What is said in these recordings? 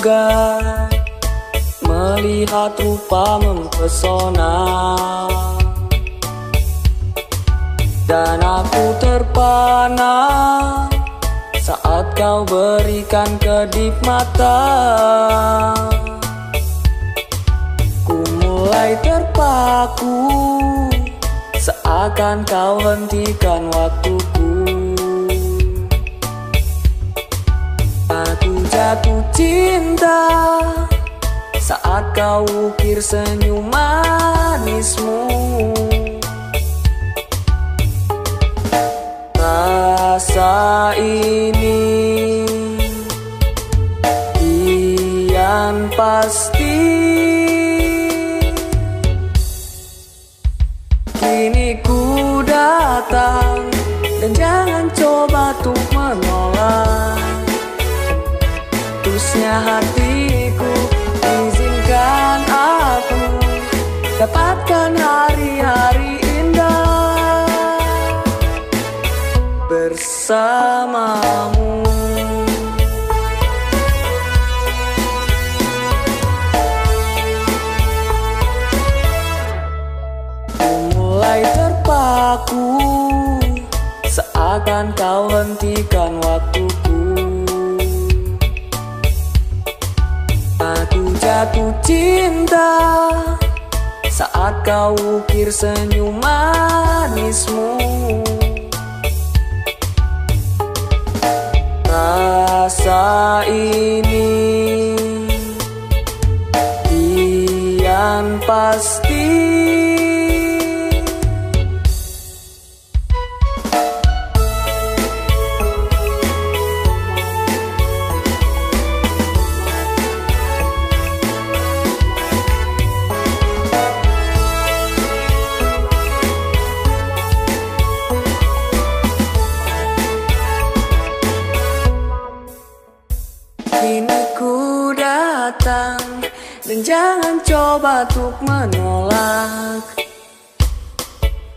juga Melihat rupa mempesona Dan aku terpana Saat kau berikan kedip mata Ku mulai terpaku Seakan kau hentikan waktuku. Cinta. Saat kau ukir senyum manismu. Rasa ini Kian pasti. Kini ku Dapatkan hari-hari indah Bersamamu. Mulai terpaku Seakan kau hentikan waktuku. Aku jatuh cinta Saat kau ukir senyum manismu. Rasa ini Kian pasti Kini ku datang Dan jangan coba untuk menolak.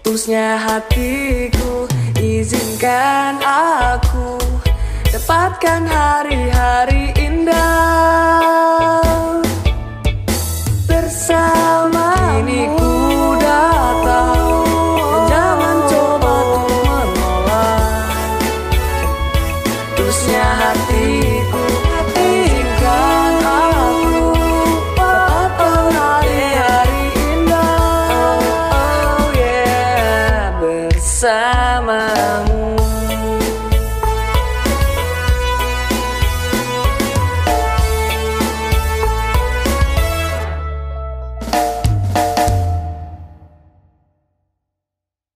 Terusnya hatiku Izinkan aku Dapatkan hari-hari indah